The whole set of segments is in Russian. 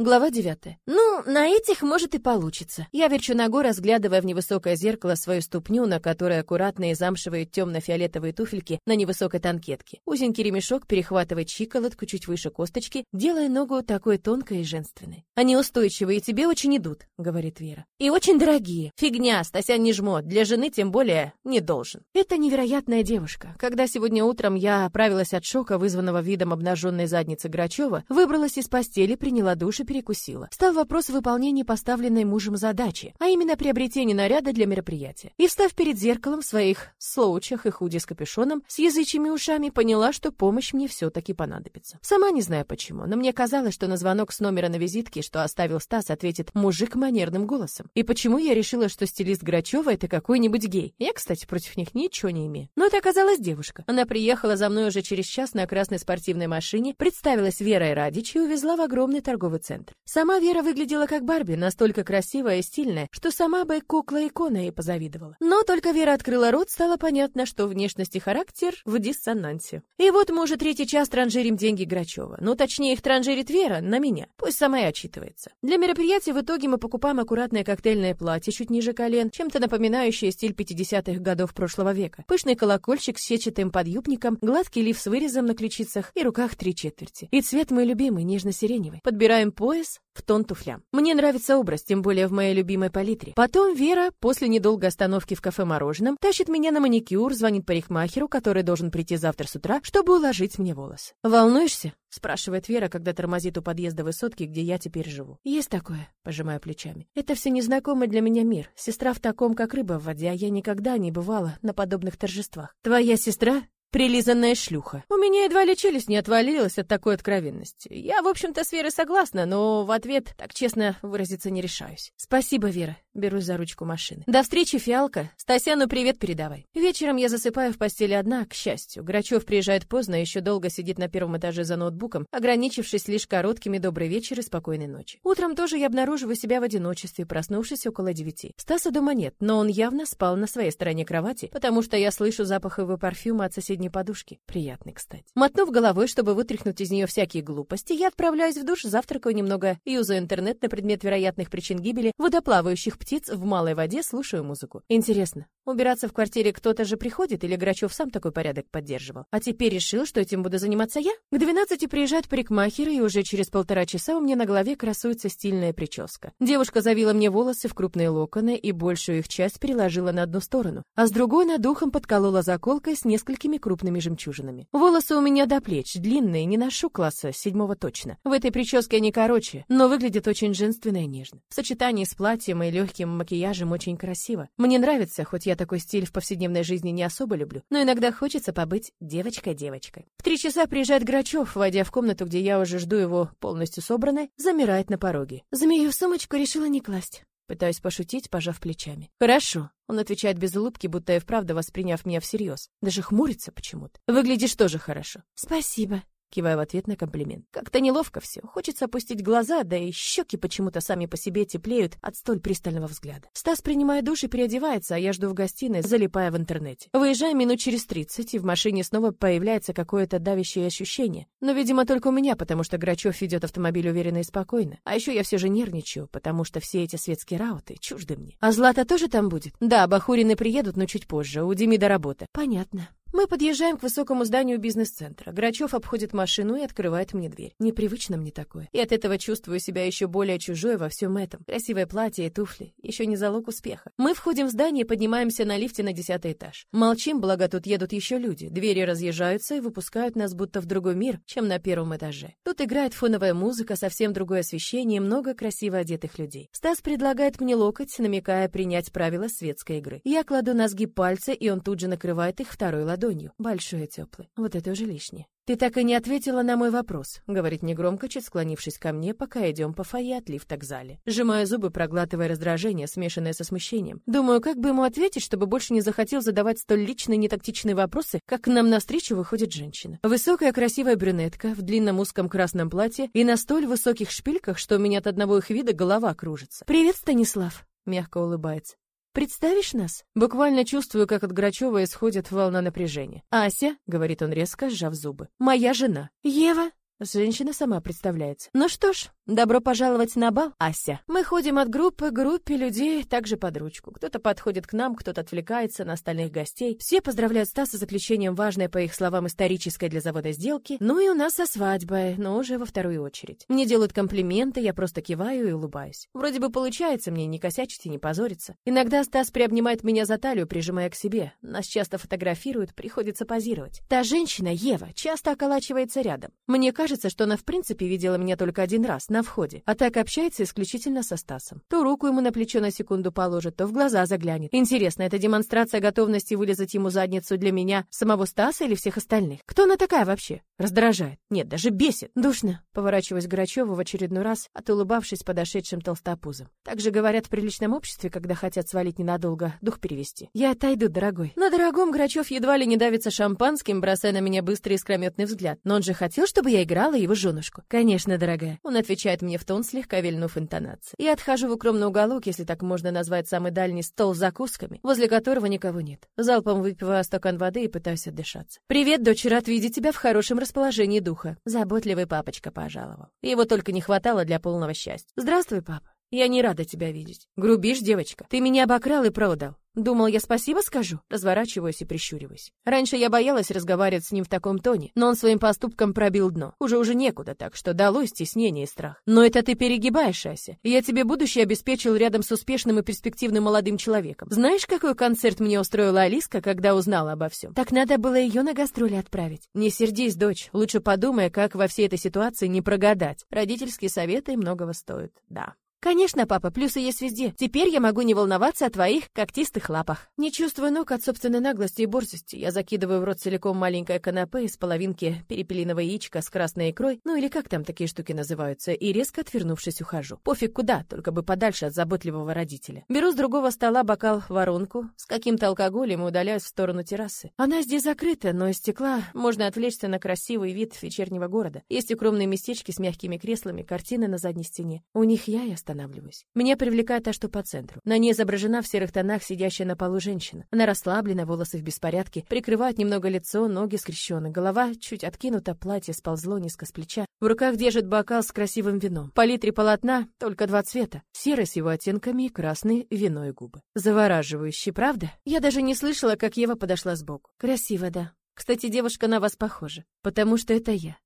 Глава 9. Ну, на этих может и получится. Я верчу ногой, разглядывая в невысокое зеркало свою ступню, на которой аккуратные замшевые темно-фиолетовые туфельки на невысокой танкетке. Узенький ремешок перехватывает щиколотку чуть выше косточки, делая ногу такой тонкой и женственной. Они устойчивые и тебе очень идут, говорит Вера. И очень дорогие. Фигня, Стася не жмот, для жены тем более не должен. Это невероятная девушка. Когда сегодня утром я оправилась от шока, вызванного видом обнаженной задницы Грачева, выбралась из постели, приняла душ и перекусила. Стал вопрос выполнения поставленной мужем задачи, а именно приобретение наряда для мероприятия. И встав перед зеркалом в своих слоучах и худи с капюшоном, с язычьими ушами, поняла, что помощь мне все-таки понадобится. Сама не знаю почему, но мне казалось, что на звонок с номера на визитке, что оставил Стас, ответит мужик манерным голосом. И почему я решила, что стилист Грачева это какой-нибудь гей? Я, кстати, против них ничего не имею. Но это оказалась девушка. Она приехала за мной уже через час на красной спортивной машине, представилась Верой Радич и увезла в огромный торговый центр центр. Сама Вера выглядела как Барби, настолько красивая и стильная, что сама бы кукла-икона ей позавидовала. Но только Вера открыла рот, стало понятно, что внешность и характер в диссонансе. И вот мы уже третий час транжирим деньги Грачева. Ну, точнее, их транжирит Вера на меня. Пусть сама и отчитывается. Для мероприятия в итоге мы покупаем аккуратное коктейльное платье чуть ниже колен, чем-то напоминающее стиль 50-х годов прошлого века. Пышный колокольчик с сетчатым подъюбником, гладкий лиф с вырезом на ключицах и руках три четверти. И цвет мой любимый, нежно-сиреневый. Подбираем по пояс в тон туфлям. Мне нравится образ, тем более в моей любимой палитре. Потом Вера, после недолгой остановки в кафе «Мороженом», тащит меня на маникюр, звонит парикмахеру, который должен прийти завтра с утра, чтобы уложить мне волосы. «Волнуешься?» — спрашивает Вера, когда тормозит у подъезда высотки, где я теперь живу. «Есть такое», — пожимаю плечами. «Это все незнакомый для меня мир. Сестра в таком, как рыба в воде, а я никогда не бывала на подобных торжествах». «Твоя сестра?» Прилизанная шлюха. У меня едва ли челюсть не отвалилась от такой откровенности. Я, в общем-то, с Верой согласна, но в ответ так честно выразиться не решаюсь. Спасибо, Вера. Берусь за ручку машины. До встречи, фиалка. Стасяну привет передавай. Вечером я засыпаю в постели одна, к счастью. Грачев приезжает поздно, еще долго сидит на первом этаже за ноутбуком, ограничившись лишь короткими добрый вечер и спокойной ночи. Утром тоже я обнаруживаю себя в одиночестве, проснувшись около девяти. Стаса дома нет, но он явно спал на своей стороне кровати, потому что я слышу запах его парфюма от соседней подушки. Приятный, кстати. Мотнув головой, чтобы вытряхнуть из нее всякие глупости, я отправляюсь в душ, завтракаю немного, юзаю интернет на предмет вероятных причин гибели водоплавающих птиц в малой воде, слушаю музыку. Интересно, убираться в квартире кто-то же приходит или Грачев сам такой порядок поддерживал? А теперь решил, что этим буду заниматься я? К 12 приезжает парикмахер, и уже через полтора часа у меня на голове красуется стильная прическа. Девушка завила мне волосы в крупные локоны и большую их часть переложила на одну сторону, а с другой над ухом подколола заколкой с несколькими крупными жемчужинами. Волосы у меня до плеч, длинные, не ношу класса, седьмого точно. В этой прическе они короче, но выглядят очень женственно и нежно. В сочетании с платьем и легким макияжем очень красиво. Мне нравится, хоть я такой стиль в повседневной жизни не особо люблю, но иногда хочется побыть девочкой-девочкой. В три часа приезжает Грачев, войдя в комнату, где я уже жду его полностью собранной, замирает на пороге. Змею сумочку решила не класть. Пытаюсь пошутить, пожав плечами. «Хорошо», — он отвечает без улыбки, будто и вправду восприняв меня всерьез. Даже хмурится почему-то. «Выглядишь тоже хорошо». «Спасибо», Киваю в ответ на комплимент. Как-то неловко все. Хочется опустить глаза, да и щеки почему-то сами по себе теплеют от столь пристального взгляда. Стас принимает душ и переодевается, а я жду в гостиной, залипая в интернете. Выезжаем минут через тридцать, и в машине снова появляется какое-то давящее ощущение. Но, видимо, только у меня, потому что Грачев ведет автомобиль уверенно и спокойно. А еще я все же нервничаю, потому что все эти светские рауты чужды мне. А Злата тоже там будет? Да, Бахурины приедут, но чуть позже. У Демида работа. Понятно. Мы подъезжаем к высокому зданию бизнес-центра. Грачев обходит машину и открывает мне дверь. Непривычно мне такое. И от этого чувствую себя еще более чужой во всем этом. Красивое платье и туфли. Еще не залог успеха. Мы входим в здание и поднимаемся на лифте на десятый этаж. Молчим, благо тут едут еще люди. Двери разъезжаются и выпускают нас будто в другой мир, чем на первом этаже. Тут играет фоновая музыка, совсем другое освещение много красиво одетых людей. Стас предлагает мне локоть, намекая принять правила светской игры. Я кладу на сгиб пальца, и он тут же накрывает их второй ладонью ладонью, большой и теплый. Вот это уже лишнее. «Ты так и не ответила на мой вопрос», — говорит негромко, чуть склонившись ко мне, пока идем по фойе от лифта к зале. Сжимаю зубы, проглатывая раздражение, смешанное со смущением. Думаю, как бы ему ответить, чтобы больше не захотел задавать столь личные, нетактичные вопросы, как к нам навстречу выходит женщина. Высокая, красивая брюнетка в длинном узком красном платье и на столь высоких шпильках, что у меня от одного их вида голова кружится. «Привет, Станислав», — мягко улыбается. Представишь нас? Буквально чувствую, как от Грачева исходит волна напряжения. Ася, говорит он резко, сжав зубы. Моя жена. Ева, Женщина сама представляется. Ну что ж, добро пожаловать на бал, Ася. Мы ходим от группы к группе людей, также под ручку. Кто-то подходит к нам, кто-то отвлекается на остальных гостей. Все поздравляют Стаса с заключением важной, по их словам, исторической для завода сделки. Ну и у нас со свадьбой, но уже во вторую очередь. Мне делают комплименты, я просто киваю и улыбаюсь. Вроде бы получается мне не косячить и не позориться. Иногда Стас приобнимает меня за талию, прижимая к себе. Нас часто фотографируют, приходится позировать. Та женщина, Ева, часто околачивается рядом. Мне кажется, кажется, что она в принципе видела меня только один раз, на входе, а так общается исключительно со Стасом. То руку ему на плечо на секунду положит, то в глаза заглянет. Интересно, это демонстрация готовности вылезать ему задницу для меня, самого Стаса или всех остальных? Кто она такая вообще? Раздражает. Нет, даже бесит. Душно. Поворачиваясь к Грачеву в очередной раз, отулыбавшись подошедшим толстопузом. Так же говорят в приличном обществе, когда хотят свалить ненадолго, дух перевести. Я отойду, дорогой. На дорогом Грачев едва ли не давится шампанским, бросая на меня быстрый искрометный взгляд. Но он же хотел, чтобы я играла играла его женушку. «Конечно, дорогая». Он отвечает мне в тон, слегка вильнув интонацией. Я отхожу в укромный уголок, если так можно назвать самый дальний стол с закусками, возле которого никого нет. Залпом выпиваю стакан воды и пытаюсь отдышаться. «Привет, дочь, рад видеть тебя в хорошем расположении духа». Заботливый папочка пожаловал. Его только не хватало для полного счастья. «Здравствуй, папа». «Я не рада тебя видеть. Грубишь, девочка. Ты меня обокрал и продал. Думал, я спасибо скажу? Разворачиваюсь и прищуриваюсь. Раньше я боялась разговаривать с ним в таком тоне, но он своим поступком пробил дно. Уже уже некуда, так что далось стеснение и страх. Но это ты перегибаешь, Ася. Я тебе будущее обеспечил рядом с успешным и перспективным молодым человеком. Знаешь, какой концерт мне устроила Алиска, когда узнала обо всем? Так надо было ее на гастроли отправить. Не сердись, дочь. Лучше подумай, как во всей этой ситуации не прогадать. Родительские советы многого стоят. Да. Конечно, папа, плюсы есть везде. Теперь я могу не волноваться о твоих когтистых лапах. Не чувствую ног от собственной наглости и борзости. Я закидываю в рот целиком маленькое канапе из половинки перепелиного яичка с красной икрой, ну или как там такие штуки называются, и резко отвернувшись ухожу. Пофиг куда, только бы подальше от заботливого родителя. Беру с другого стола бокал воронку с каким-то алкоголем и удаляюсь в сторону террасы. Она здесь закрыта, но из стекла можно отвлечься на красивый вид вечернего города. Есть укромные местечки с мягкими креслами, картины на задней стене. У них я и останавливаюсь. Меня привлекает та, что по центру. На ней изображена в серых тонах сидящая на полу женщина. Она расслаблена, волосы в беспорядке, прикрывают немного лицо, ноги скрещены, голова чуть откинута, платье сползло низко с плеча. В руках держит бокал с красивым вином. Палитре полотна только два цвета. Серый с его оттенками и красный вино и губы. Завораживающий, правда? Я даже не слышала, как Ева подошла сбоку. Красиво, да. Кстати, девушка на вас похожа, потому что это я.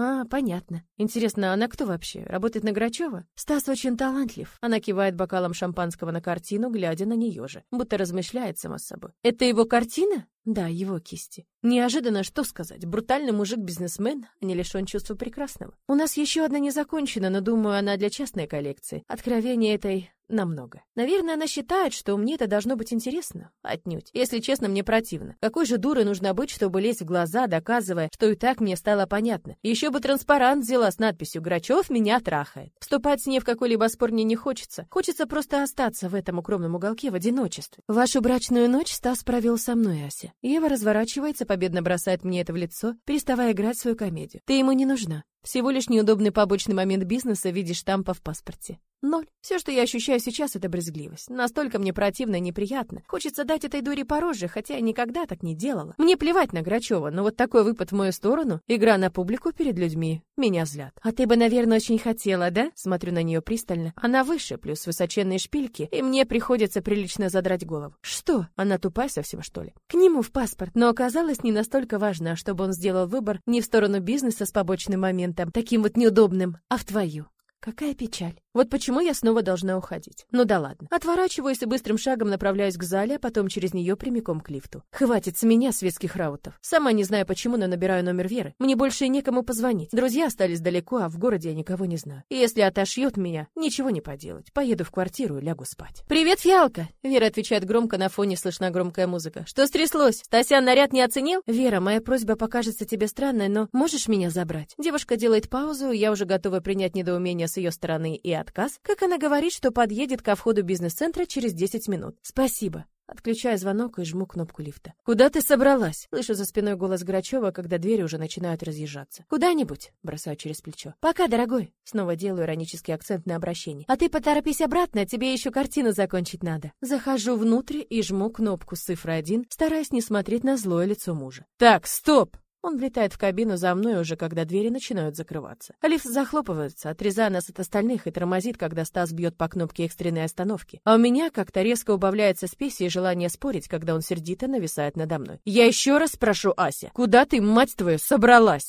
А, понятно. Интересно, она кто вообще? Работает на Грачева? Стас очень талантлив. Она кивает бокалом шампанского на картину, глядя на нее же, будто размышляет сама собой. Это его картина? Да, его кисти. Неожиданно, что сказать, брутальный мужик-бизнесмен, а не лишен чувства прекрасного. У нас еще одна не закончена, но думаю, она для частной коллекции. Откровение этой намного. Наверное, она считает, что мне это должно быть интересно. Отнюдь. Если честно, мне противно. Какой же дурой нужно быть, чтобы лезть в глаза, доказывая, что и так мне стало понятно. Еще бы транспарант взяла с надписью «Грачев меня трахает». Вступать с ней в какой-либо спор мне не хочется. Хочется просто остаться в этом укромном уголке в одиночестве. Вашу брачную ночь Стас провел со мной, Ася. Ева разворачивается, победно бросает мне это в лицо, переставая играть свою комедию. Ты ему не нужна. Всего лишь неудобный побочный момент бизнеса в виде штампа в паспорте. Ноль. Все, что я ощущаю сейчас, это брезгливость. Настолько мне противно и неприятно. Хочется дать этой дуре по роже, хотя я никогда так не делала. Мне плевать на Грачева, но вот такой выпад в мою сторону, игра на публику перед людьми, меня злят. А ты бы, наверное, очень хотела, да? Смотрю на нее пристально. Она выше, плюс высоченные шпильки, и мне приходится прилично задрать голову. Что? Она тупая совсем, что ли? К нему в паспорт. Но оказалось не настолько важно, чтобы он сделал выбор не в сторону бизнеса с побочным моментом, таким вот неудобным, а в твою. Какая печаль. Вот почему я снова должна уходить. Ну да ладно. Отворачиваюсь и быстрым шагом направляюсь к зале, а потом через нее прямиком к лифту. Хватит с меня светских раутов. Сама не знаю почему, но набираю номер Веры. Мне больше некому позвонить. Друзья остались далеко, а в городе я никого не знаю. И если отошьет меня, ничего не поделать. Поеду в квартиру и лягу спать. «Привет, Фиалка!» Вера отвечает громко, на фоне слышна громкая музыка. «Что стряслось? Стасян наряд не оценил?» «Вера, моя просьба покажется тебе странной, но можешь меня забрать?» Девушка делает паузу, я уже готова принять недоумение с ее стороны и отказ, как она говорит, что подъедет ко входу бизнес-центра через 10 минут. Спасибо. Отключаю звонок и жму кнопку лифта. «Куда ты собралась?» Слышу за спиной голос Грачева, когда двери уже начинают разъезжаться. «Куда-нибудь», — бросаю через плечо. «Пока, дорогой». Снова делаю иронический акцент на обращение. «А ты поторопись обратно, тебе еще картину закончить надо». Захожу внутрь и жму кнопку с цифрой один, стараясь не смотреть на злое лицо мужа. «Так, стоп!» Он влетает в кабину за мной уже, когда двери начинают закрываться. А лифт захлопывается, отрезая нас от остальных и тормозит, когда Стас бьет по кнопке экстренной остановки. А у меня как-то резко убавляется спесь и желание спорить, когда он сердито нависает надо мной. «Я еще раз прошу, Ася, куда ты, мать твою, собралась?»